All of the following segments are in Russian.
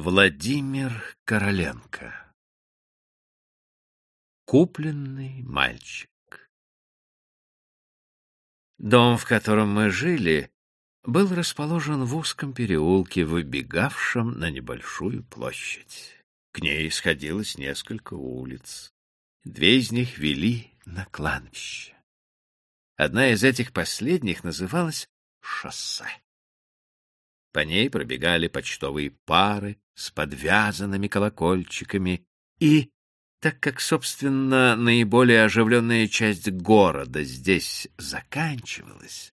Владимир Короленко Купленный мальчик Дом, в котором мы жили, был расположен в узком переулке, выбегавшем на небольшую площадь. К ней сходилось несколько улиц. Две из них вели на кладбище. Одна из этих последних называлась «Шоссе». По ней пробегали почтовые пары с подвязанными колокольчиками, и, так как, собственно, наиболее оживленная часть города здесь заканчивалась,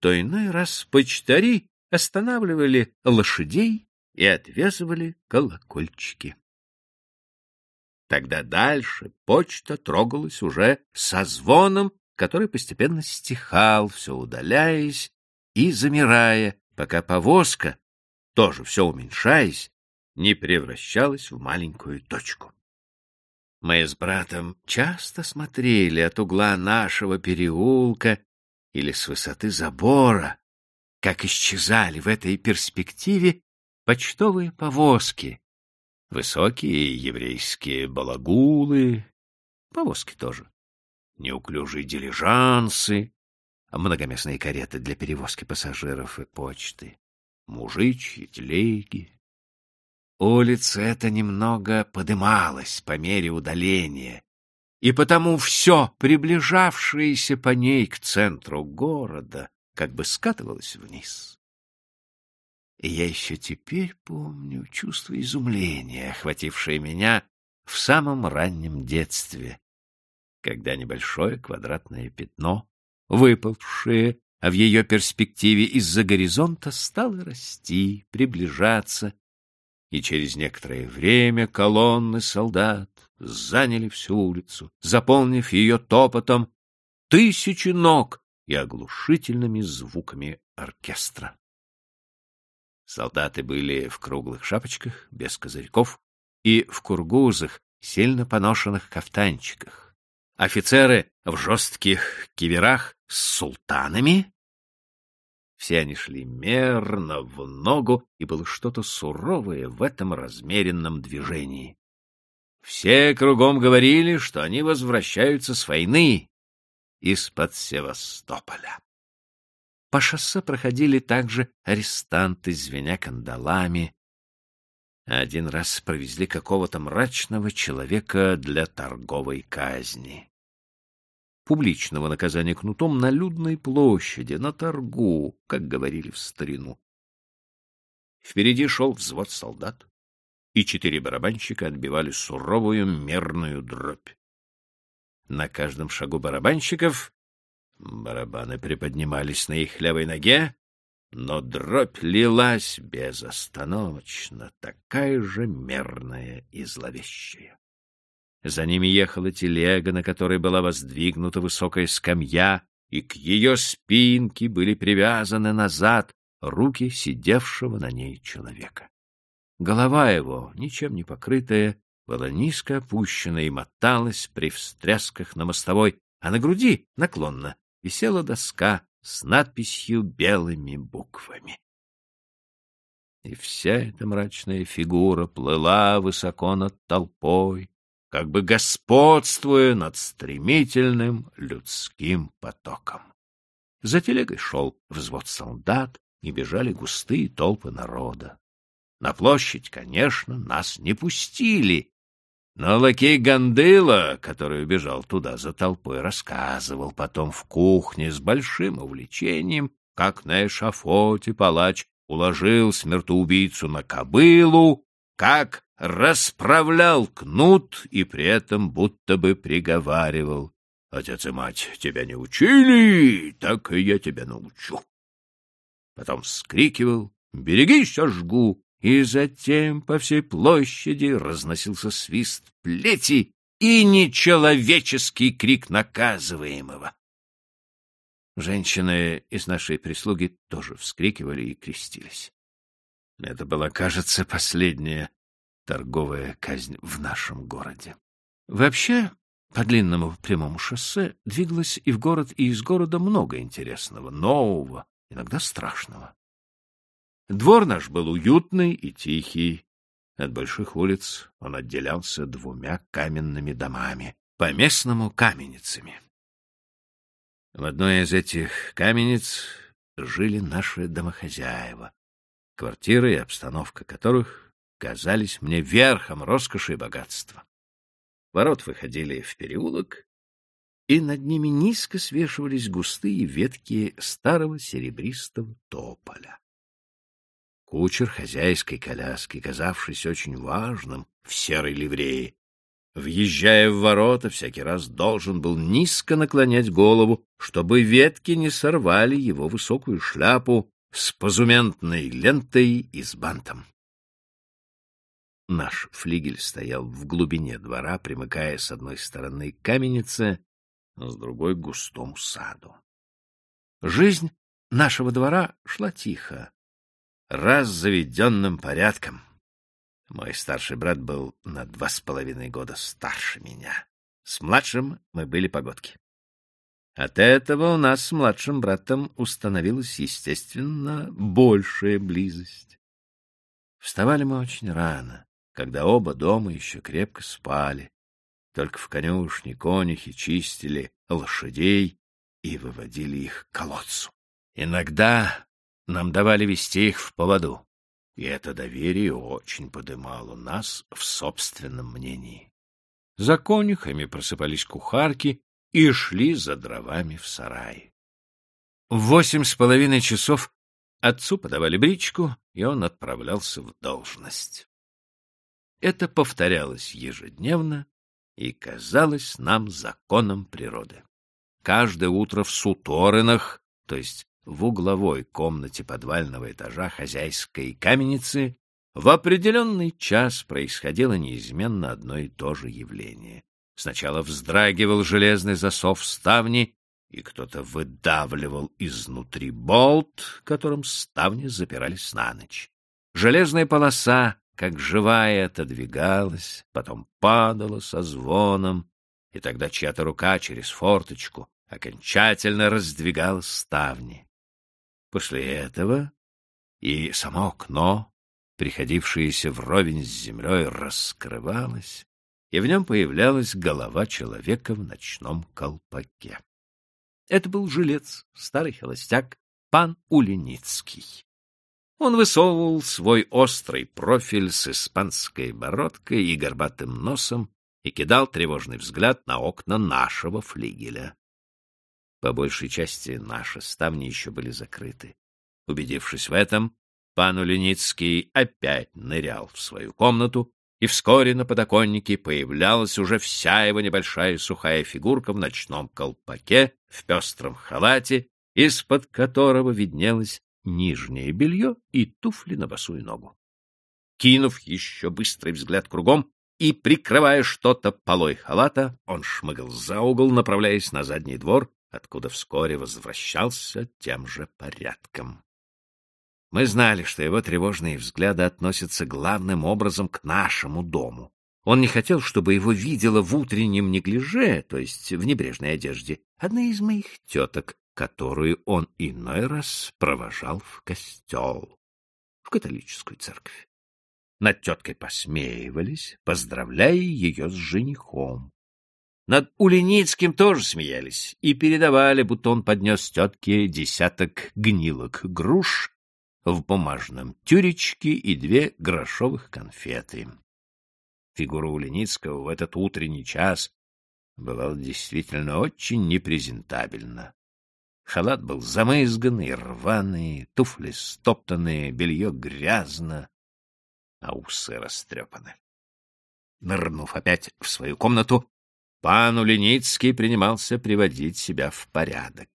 то иной раз почтари останавливали лошадей и отвязывали колокольчики. Тогда дальше почта трогалась уже со звоном, который постепенно стихал, все удаляясь и замирая, пока повозка, тоже все уменьшаясь, не превращалась в маленькую точку. Мы с братом часто смотрели от угла нашего переулка или с высоты забора, как исчезали в этой перспективе почтовые повозки, высокие еврейские балагулы, повозки тоже, неуклюжие дилижансы, многоместные кареты для перевозки пассажиров и почты, мужичьи телеги. Улица эта немного подымалась по мере удаления, и потому все, приближавшееся по ней к центру города, как бы скатывалось вниз. И я еще теперь помню чувство изумления, охватившее меня в самом раннем детстве, когда небольшое квадратное пятно выпавшее, а в ее перспективе из-за горизонта стало расти, приближаться, и через некоторое время колонны солдат заняли всю улицу, заполнив ее топотом тысячи ног и оглушительными звуками оркестра. Солдаты были в круглых шапочках, без козырьков, и в кургузах, сильно поношенных кафтанчиках офицеры в жестких киверах с султанами. Все они шли мерно в ногу, и было что-то суровое в этом размеренном движении. Все кругом говорили, что они возвращаются с войны из-под Севастополя. По шоссе проходили также арестанты, звеня кандалами. Один раз провезли какого-то мрачного человека для торговой казни публичного наказания кнутом на людной площади, на торгу, как говорили в старину. Впереди шел взвод солдат, и четыре барабанщика отбивали суровую мерную дробь. На каждом шагу барабанщиков барабаны приподнимались на их левой ноге, но дробь лилась безостановочно, такая же мерная и зловещая. За ними ехала телега, на которой была воздвигнута высокая скамья, и к ее спинке были привязаны назад руки сидевшего на ней человека. Голова его, ничем не покрытая, была низко опущена и моталась при встрясках на мостовой, а на груди, наклонно, висела доска с надписью белыми буквами. И вся эта мрачная фигура плыла высоко над толпой, как бы господствуя над стремительным людским потоком. За телегой шел взвод солдат, и бежали густые толпы народа. На площадь, конечно, нас не пустили, но лакей Гандыла, который убежал туда за толпой, рассказывал потом в кухне с большим увлечением, как на эшафоте палач уложил смертоубийцу на кобылу, как расправлял кнут и при этом будто бы приговаривал. Отец и мать тебя не учили, так и я тебя научу. Потом вскрикивал «Берегись, сожгу!» И затем по всей площади разносился свист плети и нечеловеческий крик наказываемого. Женщины из нашей прислуги тоже вскрикивали и крестились. Это была, кажется, последняя торговая казнь в нашем городе. Вообще, по длинному прямому шоссе двигалось и в город, и из города много интересного, нового, иногда страшного. Двор наш был уютный и тихий. От больших улиц он отделялся двумя каменными домами, по-местному каменницами. В одной из этих каменниц жили наши домохозяева, квартиры и обстановка которых казались мне верхом роскоши и богатства. Ворот выходили в переулок, и над ними низко свешивались густые ветки старого серебристого тополя. Кучер хозяйской коляски, казавшийся очень важным в серой ливреи, въезжая в ворота, всякий раз должен был низко наклонять голову, чтобы ветки не сорвали его высокую шляпу с позументной лентой и с бантом. Наш флигель стоял в глубине двора, примыкая с одной стороны к каменнице, с другой — к густому саду. Жизнь нашего двора шла тихо, раз заведенным порядком. Мой старший брат был на два с половиной года старше меня. С младшим мы были погодки. От этого у нас с младшим братом установилась, естественно, большая близость. Вставали мы очень рано, когда оба дома еще крепко спали. Только в конюшне конюхи чистили лошадей и выводили их к колодцу. Иногда нам давали вести их в поводу, и это доверие очень подымало нас в собственном мнении. За конюхами просыпались кухарки и шли за дровами в сарай. В восемь с половиной часов отцу подавали бричку, и он отправлялся в должность. Это повторялось ежедневно и казалось нам законом природы. Каждое утро в суторинах, то есть в угловой комнате подвального этажа хозяйской каменницы в определенный час происходило неизменно одно и то же явление. Сначала вздрагивал железный засов ставни, и кто-то выдавливал изнутри болт, которым ставни запирались на ночь. Железная полоса, как живая, отодвигалась, потом падала со звоном, и тогда чья-то рука через форточку окончательно раздвигала ставни. После этого и само окно, приходившееся вровень с землей, раскрывалось, и в нем появлялась голова человека в ночном колпаке. Это был жилец, старый холостяк, пан Улиницкий. Он высовывал свой острый профиль с испанской бородкой и горбатым носом и кидал тревожный взгляд на окна нашего флигеля. По большей части наши ставни еще были закрыты. Убедившись в этом, пан Улиницкий опять нырял в свою комнату, и вскоре на подоконнике появлялась уже вся его небольшая сухая фигурка в ночном колпаке, в пестром халате, из-под которого виднелось нижнее белье и туфли на босую ногу. Кинув еще быстрый взгляд кругом и прикрывая что-то полой халата, он шмыгал за угол, направляясь на задний двор, откуда вскоре возвращался тем же порядком. Мы знали, что его тревожные взгляды относятся главным образом к нашему дому. Он не хотел, чтобы его видела в утреннем неглиже, то есть в небрежной одежде, одна из моих теток, которую он иной раз провожал в костел, в католическую церковь. Над теткой посмеивались, поздравляя ее с женихом. Над Улиницким тоже смеялись и передавали, будто он поднес тетке десяток гнилок груш в бумажном тюречке и две грошовых конфеты. Фигура Улиницкого в этот утренний час была действительно очень непрезентабельна. Халат был замызганный, рваный, туфли стоптанные, белье грязно, а усы растрепаны. Нырнув опять в свою комнату, Пан Улиницкий принимался приводить себя в порядок.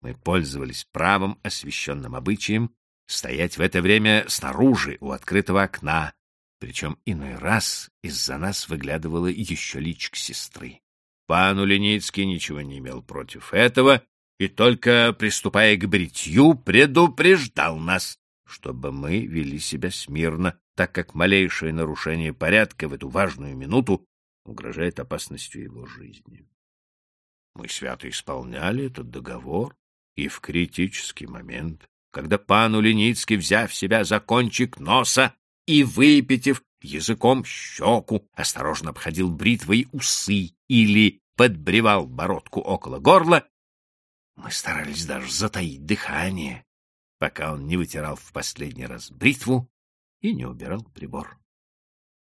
Мы пользовались правом, освященным обычаем, стоять в это время снаружи, у открытого окна, причем иной раз из-за нас выглядывала еще личка сестры. Пан Улиницкий ничего не имел против этого и только, приступая к бритью, предупреждал нас, чтобы мы вели себя смирно, так как малейшее нарушение порядка в эту важную минуту угрожает опасностью его жизни. Мы свято исполняли этот договор, и в критический момент, когда пан Улиницкий, взяв себя за кончик носа и выпитив языком щеку, осторожно обходил бритвой усы или подбревал бородку около горла, мы старались даже затаить дыхание, пока он не вытирал в последний раз бритву и не убирал прибор.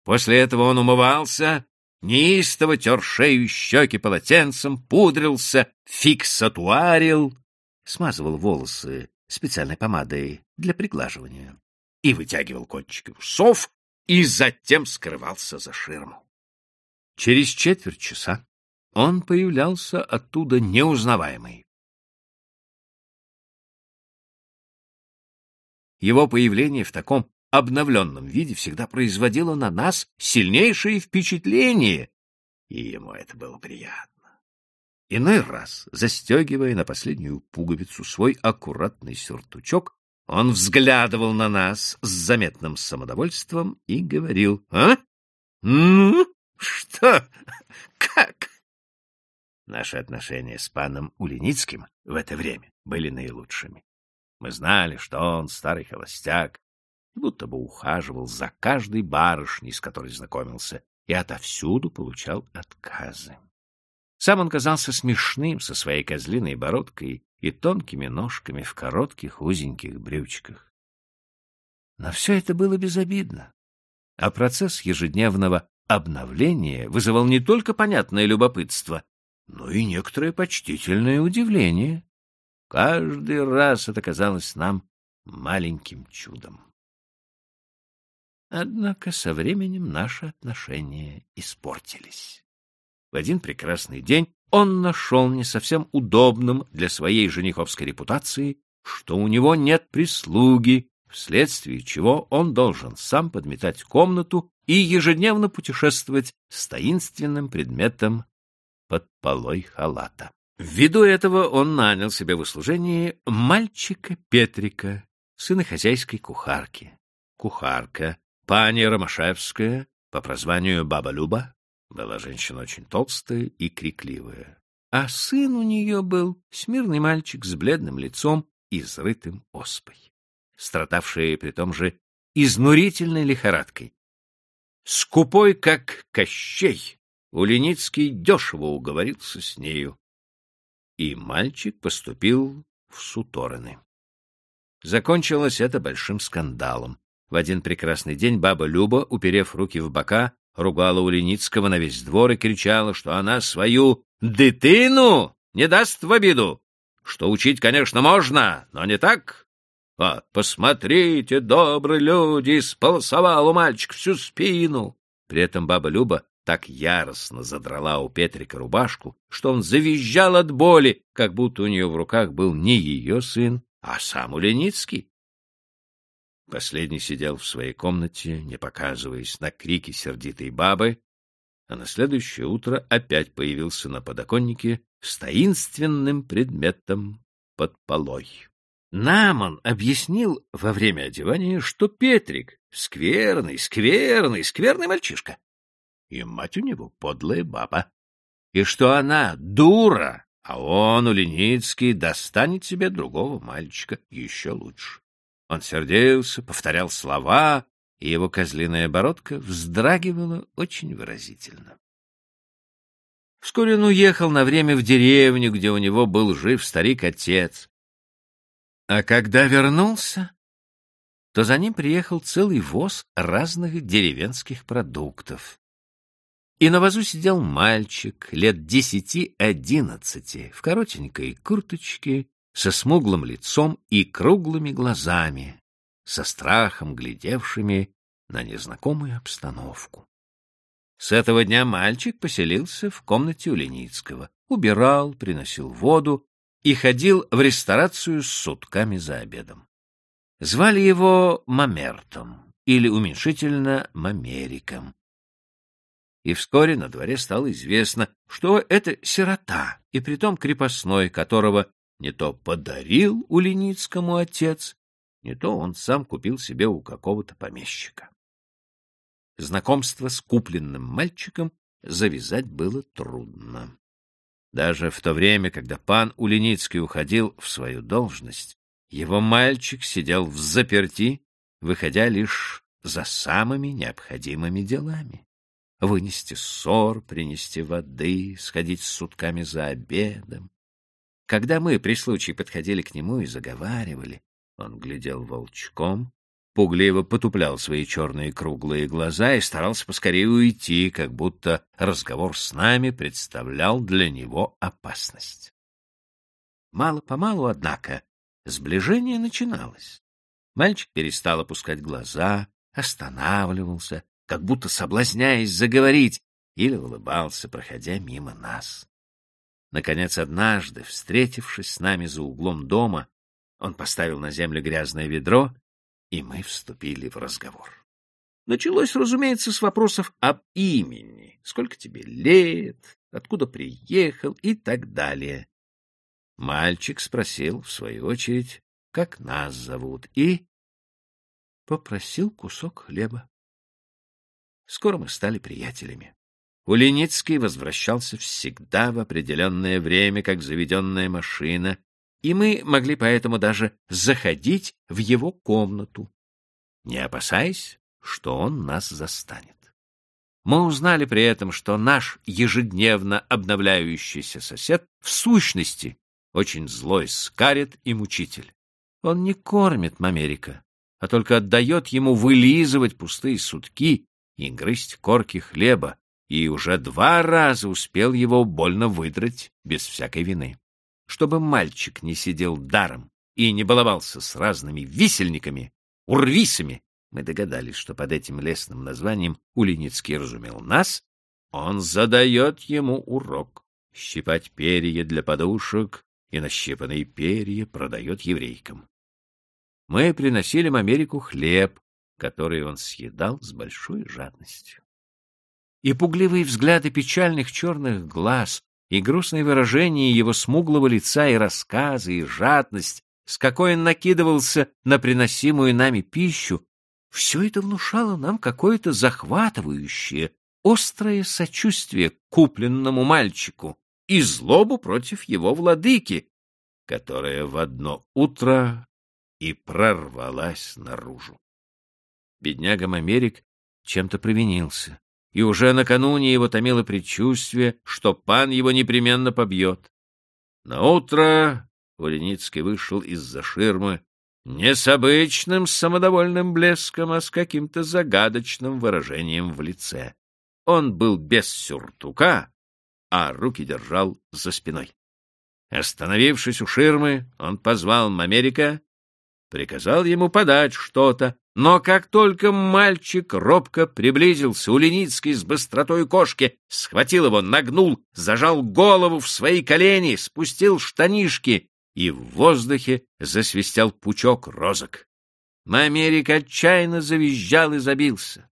После этого он умывался, неистово тер шею и щеки полотенцем, пудрился, фиксатуарил, смазывал волосы специальной помадой для приглаживания и вытягивал кончики усов, и затем скрывался за ширму. Через четверть часа он появлялся оттуда неузнаваемый. Его появление в таком обновленном виде всегда производило на нас сильнейшее впечатление, и ему это было приятно. Иной раз, застегивая на последнюю пуговицу свой аккуратный сюртучок, он взглядывал на нас с заметным самодовольством и говорил, «А? Ну, что? Как?» Наши отношения с паном Улиницким в это время были наилучшими. Мы знали, что он старый холостяк, будто бы ухаживал за каждой барышней, с которой знакомился, и отовсюду получал отказы. Сам он казался смешным со своей козлиной бородкой и тонкими ножками в коротких узеньких брючках. Но все это было безобидно, а процесс ежедневного обновления вызывал не только понятное любопытство, но и некоторое почтительное удивление. Каждый раз это казалось нам маленьким чудом. Однако со временем наши отношения испортились. В один прекрасный день он нашел не совсем удобным для своей жениховской репутации, что у него нет прислуги, вследствие чего он должен сам подметать комнату и ежедневно путешествовать с таинственным предметом под полой халата. Ввиду этого он нанял себе в услужение мальчика Петрика, сына хозяйской кухарки. Кухарка, пани Ромашевская, по прозванию Баба Люба, была женщина очень толстая и крикливая, а сын у нее был смирный мальчик с бледным лицом и изрытым оспой, страдавший при том же изнурительной лихорадкой. Скупой, как Кощей, Улиницкий дешево уговорился с нею, и мальчик поступил в Суторены. Закончилось это большим скандалом. В один прекрасный день баба Люба, уперев руки в бока, ругала Улиницкого на весь двор и кричала, что она свою дитину не даст в обиду, что учить, конечно, можно, но не так. А, посмотрите, добрые люди, сполосовал у мальчика всю спину. При этом баба Люба так яростно задрала у Петрика рубашку, что он завизжал от боли, как будто у нее в руках был не ее сын, а сам Улиницкий. Последний сидел в своей комнате, не показываясь на крики сердитой бабы, а на следующее утро опять появился на подоконнике с таинственным предметом под полой. Нам он объяснил во время одевания, что Петрик — скверный, скверный, скверный мальчишка, и мать у него подлая баба, и что она дура, а он, Улиницкий, достанет себе другого мальчика еще лучше. Он сердился, повторял слова, и его козлиная бородка вздрагивала очень выразительно. Вскоре он уехал на время в деревню, где у него был жив старик-отец. А когда вернулся, то за ним приехал целый воз разных деревенских продуктов. И на возу сидел мальчик лет десяти-одиннадцати в коротенькой курточке со смуглым лицом и круглыми глазами, со страхом глядевшими на незнакомую обстановку. С этого дня мальчик поселился в комнате у Леницкого, убирал, приносил воду и ходил в ресторацию с сутками за обедом. Звали его Мамертом или уменьшительно Мамериком. И вскоре на дворе стало известно, что это сирота, и притом крепостной, которого не то подарил Улиницкому отец, не то он сам купил себе у какого-то помещика. Знакомство с купленным мальчиком завязать было трудно. Даже в то время, когда пан Улиницкий уходил в свою должность, его мальчик сидел в заперти, выходя лишь за самыми необходимыми делами. Вынести ссор, принести воды, сходить с сутками за обедом. Когда мы при случае подходили к нему и заговаривали, он глядел волчком, пугливо потуплял свои черные круглые глаза и старался поскорее уйти, как будто разговор с нами представлял для него опасность. Мало-помалу, однако, сближение начиналось. Мальчик перестал опускать глаза, останавливался, как будто соблазняясь заговорить, или улыбался, проходя мимо нас. Наконец, однажды, встретившись с нами за углом дома, он поставил на землю грязное ведро и мы вступили в разговор. Началось, разумеется, с вопросов об имени. Сколько тебе лет, откуда приехал и так далее. Мальчик спросил, в свою очередь, как нас зовут, и попросил кусок хлеба. Скоро мы стали приятелями. Уленицкий возвращался всегда в определенное время, как заведенная машина, и мы могли поэтому даже заходить в его комнату, не опасаясь, что он нас застанет. Мы узнали при этом, что наш ежедневно обновляющийся сосед в сущности очень злой скарит и мучитель. Он не кормит Мамерика, а только отдает ему вылизывать пустые сутки и грызть корки хлеба, и уже два раза успел его больно выдрать без всякой вины чтобы мальчик не сидел даром и не баловался с разными висельниками, урвисами, мы догадались, что под этим лесным названием Улиницкий разумел нас, он задает ему урок — щипать перья для подушек и нащипанные перья продает еврейкам. Мы приносили им Америку хлеб, который он съедал с большой жадностью. И пугливые взгляды печальных черных глаз и грустное выражение его смуглого лица, и рассказы, и жадность, с какой он накидывался на приносимую нами пищу, все это внушало нам какое-то захватывающее, острое сочувствие к купленному мальчику и злобу против его владыки, которая в одно утро и прорвалась наружу. Бедняга Мамерик чем-то провинился и уже накануне его томило предчувствие, что пан его непременно побьет. Наутро Валеницкий вышел из-за ширмы не с обычным самодовольным блеском, а с каким-то загадочным выражением в лице. Он был без сюртука, а руки держал за спиной. Остановившись у ширмы, он позвал Мамерика, приказал ему подать что-то, но как только мальчик робко приблизился, Уленицкий с быстротой кошки схватил его, нагнул, зажал голову в свои колени, спустил штанишки, и в воздухе засвистел пучок розок. Мамерик отчаянно завизжал и забился.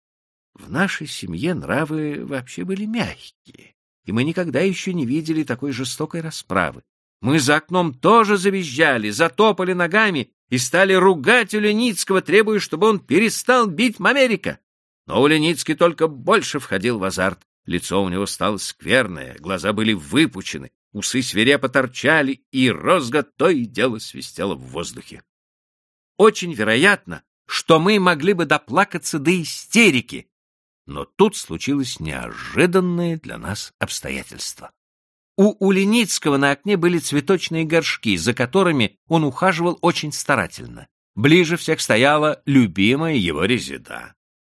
В нашей семье нравы вообще были мягкие, и мы никогда еще не видели такой жестокой расправы. Мы за окном тоже завизжали, затопали ногами и стали ругать Уленицкого, требуя, чтобы он перестал бить Мамерика. Но Уленицкий только больше входил в азарт. Лицо у него стало скверное, глаза были выпучены, усы свирепо торчали, и розга то и дело свистела в воздухе. Очень вероятно, что мы могли бы доплакаться до истерики, но тут случилось неожиданное для нас обстоятельство. У Улиницкого на окне были цветочные горшки, за которыми он ухаживал очень старательно. Ближе всех стояла любимая его резида.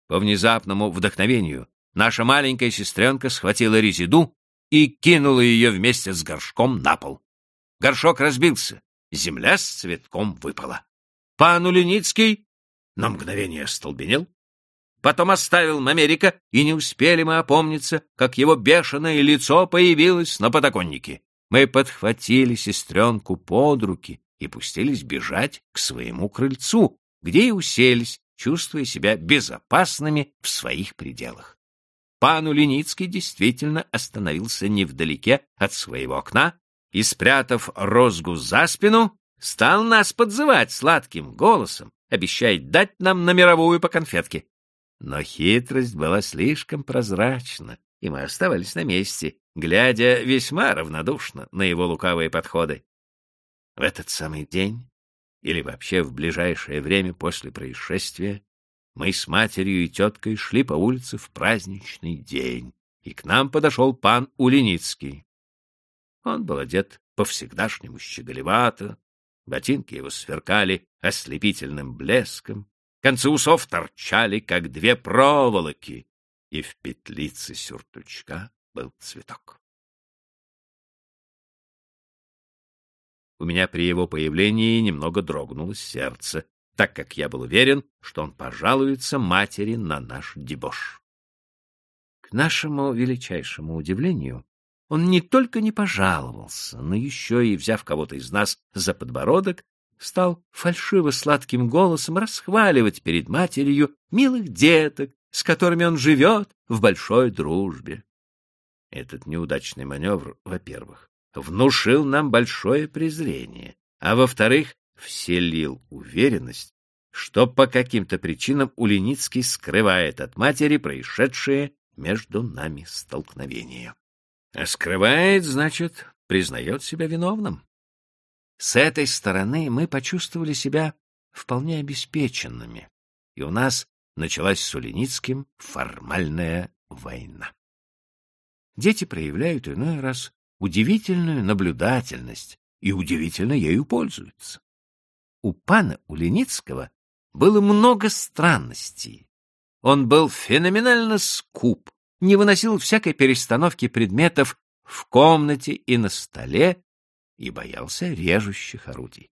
По внезапному вдохновению наша маленькая сестренка схватила резиду и кинула ее вместе с горшком на пол. Горшок разбился, земля с цветком выпала. Пан Улиницкий на мгновение остолбенел, потом оставил Америка, и не успели мы опомниться, как его бешеное лицо появилось на подоконнике. Мы подхватили сестренку под руки и пустились бежать к своему крыльцу, где и уселись, чувствуя себя безопасными в своих пределах. Пан Улиницкий действительно остановился невдалеке от своего окна и, спрятав розгу за спину, стал нас подзывать сладким голосом, обещая дать нам на мировую по конфетке. Но хитрость была слишком прозрачна, и мы оставались на месте, глядя весьма равнодушно на его лукавые подходы. В этот самый день, или вообще в ближайшее время после происшествия, Мы с матерью и теткой шли по улице в праздничный день, и к нам подошел пан Улиницкий. Он был одет по-всегдашнему щеголевато, ботинки его сверкали ослепительным блеском, концы усов торчали, как две проволоки, и в петлице сюртучка был цветок. У меня при его появлении немного дрогнуло сердце, так как я был уверен, что он пожалуется матери на наш дебош. К нашему величайшему удивлению, он не только не пожаловался, но еще и, взяв кого-то из нас за подбородок, стал фальшиво-сладким голосом расхваливать перед матерью милых деток, с которыми он живет в большой дружбе. Этот неудачный маневр, во-первых, внушил нам большое презрение, а во-вторых, вселил уверенность, что по каким-то причинам Улиницкий скрывает от матери происшедшее между нами столкновение. А скрывает, значит, признает себя виновным. С этой стороны мы почувствовали себя вполне обеспеченными, и у нас началась с Улиницким формальная война. Дети проявляют иной раз удивительную наблюдательность и удивительно ею пользуются. У пана Улиницкого было много странностей. Он был феноменально скуп, не выносил всякой перестановки предметов в комнате и на столе и боялся режущих орудий.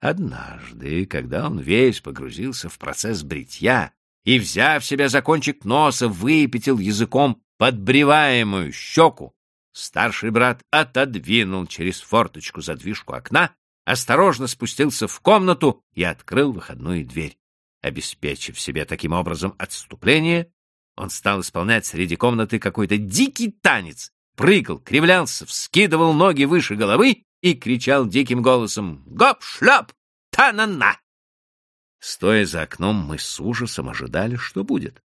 Однажды, когда он весь погрузился в процесс бритья и, взяв себя за кончик носа, выпятил языком подбреваемую щеку, старший брат отодвинул через форточку задвижку окна, осторожно спустился в комнату и открыл выходную дверь. Обеспечив себе таким образом отступление, он стал исполнять среди комнаты какой-то дикий танец, прыгал, кривлялся, вскидывал ноги выше головы и кричал диким голосом «Гоп-шлеп! Та-на-на!». Стоя за окном, мы с ужасом ожидали, что будет.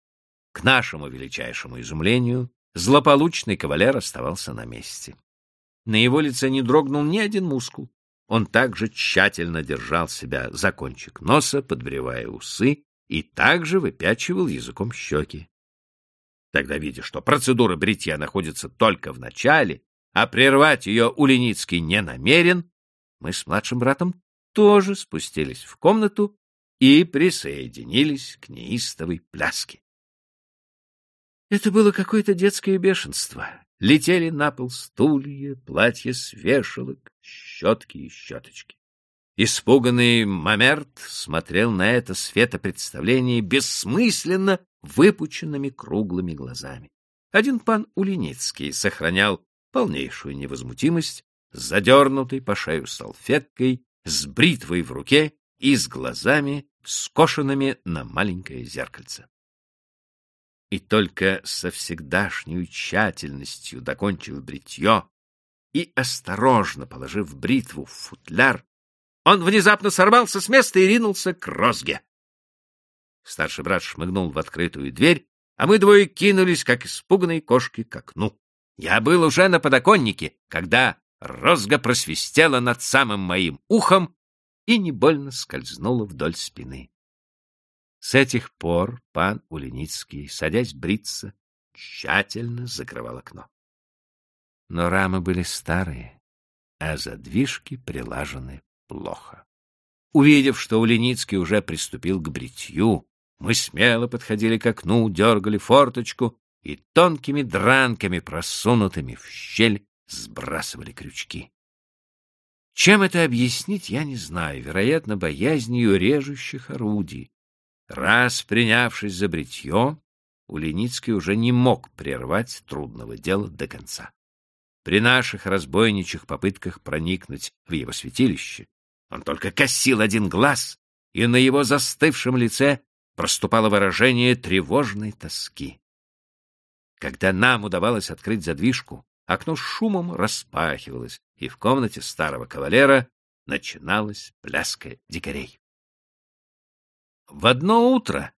К нашему величайшему изумлению злополучный кавалер оставался на месте. На его лице не дрогнул ни один мускул. Он также тщательно держал себя за кончик носа, подбревая усы, и также выпячивал языком щеки. Тогда, видя, что процедура бритья находится только в начале, а прервать ее Улиницкий не намерен, мы с младшим братом тоже спустились в комнату и присоединились к неистовой пляске. Это было какое-то детское бешенство. Летели на пол стулья, платья с вешалок, щетки и щеточки. Испуганный Мамерт смотрел на это светопредставление бессмысленно выпученными круглыми глазами. Один пан Улиницкий сохранял полнейшую невозмутимость, задернутый по шею салфеткой, с бритвой в руке и с глазами, скошенными на маленькое зеркальце. И только со всегдашней тщательностью, докончив бритье и осторожно положив бритву в футляр, он внезапно сорвался с места и ринулся к розге. Старший брат шмыгнул в открытую дверь, а мы двое кинулись, как испуганные кошки, к окну. Я был уже на подоконнике, когда розга просвистела над самым моим ухом и не больно скользнула вдоль спины. С этих пор пан Улиницкий, садясь бриться, тщательно закрывал окно. Но рамы были старые, а задвижки прилажены плохо. Увидев, что Улиницкий уже приступил к бритью, мы смело подходили к окну, дергали форточку и тонкими дранками, просунутыми в щель, сбрасывали крючки. Чем это объяснить, я не знаю, вероятно, боязнью режущих орудий. Раз принявшись за бритье, Улиницкий уже не мог прервать трудного дела до конца. При наших разбойничьих попытках проникнуть в его святилище он только косил один глаз, и на его застывшем лице проступало выражение тревожной тоски. Когда нам удавалось открыть задвижку, окно с шумом распахивалось, и в комнате старого кавалера начиналась пляска дикарей. В одно утро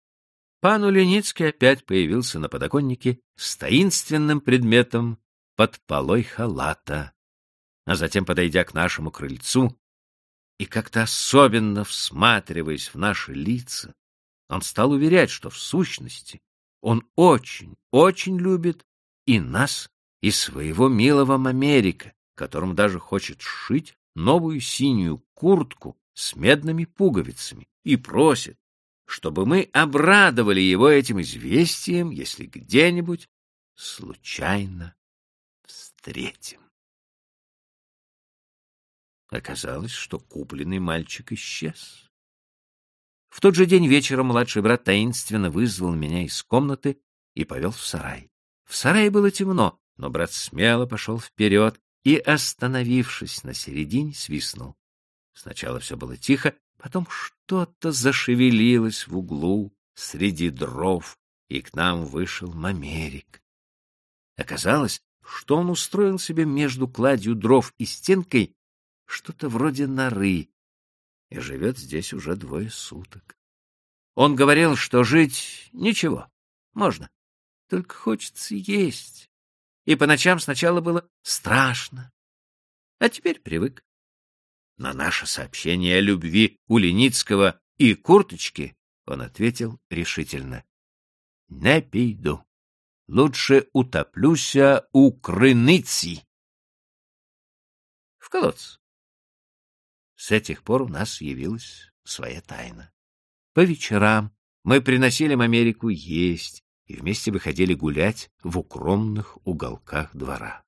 пан Уленицкий опять появился на подоконнике с таинственным предметом под полой халата, а затем, подойдя к нашему крыльцу, и как-то особенно всматриваясь в наши лица, Он стал уверять, что в сущности он очень, очень любит и нас, и своего милого Америка, которому даже хочет сшить новую синюю куртку с медными пуговицами и просит, чтобы мы обрадовали его этим известием, если где-нибудь случайно встретим. Оказалось, что купленный мальчик исчез. В тот же день вечером младший брат таинственно вызвал меня из комнаты и повел в сарай. В сарае было темно, но брат смело пошел вперед и, остановившись на середине, свистнул. Сначала все было тихо, потом что-то зашевелилось в углу среди дров, и к нам вышел Мамерик. Оказалось, что он устроил себе между кладью дров и стенкой что-то вроде норы и живет здесь уже двое суток. Он говорил, что жить ничего, можно, только хочется есть. И по ночам сначала было страшно, а теперь привык. На наше сообщение о любви у Леницкого и курточки он ответил решительно. — Не пойду. Лучше утоплюся у крыныци. В колодце. С этих пор у нас явилась своя тайна. По вечерам мы приносили им Америку есть и вместе выходили гулять в укромных уголках двора.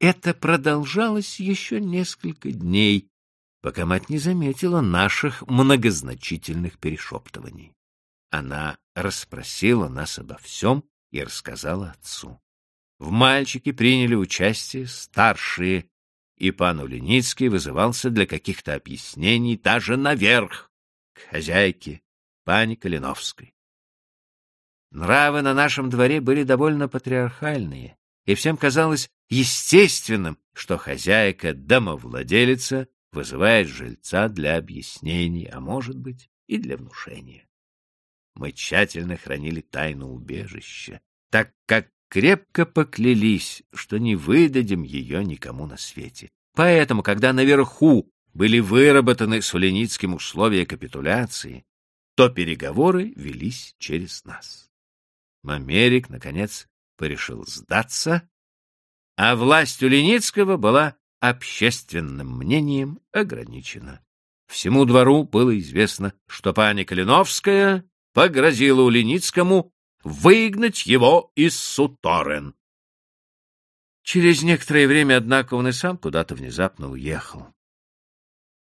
Это продолжалось еще несколько дней, пока мать не заметила наших многозначительных перешептываний. Она расспросила нас обо всем и рассказала отцу. В мальчике приняли участие старшие и пан Улиницкий вызывался для каких-то объяснений даже наверх, к хозяйке, пане Калиновской. Нравы на нашем дворе были довольно патриархальные, и всем казалось естественным, что хозяйка-домовладелица вызывает жильца для объяснений, а может быть и для внушения. Мы тщательно хранили тайну убежища, так как крепко поклялись, что не выдадим ее никому на свете. Поэтому, когда наверху были выработаны Суленицким условия капитуляции, то переговоры велись через нас. Мамерик, наконец, порешил сдаться, а власть Уленицкого была общественным мнением ограничена. Всему двору было известно, что пани Калиновская погрозила Уленицкому выгнать его из Суторен. Через некоторое время, однако, он и сам куда-то внезапно уехал.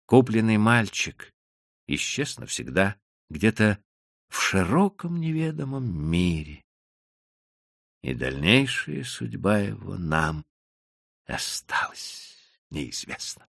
Купленный мальчик исчез навсегда где-то в широком неведомом мире. И дальнейшая судьба его нам осталась неизвестна.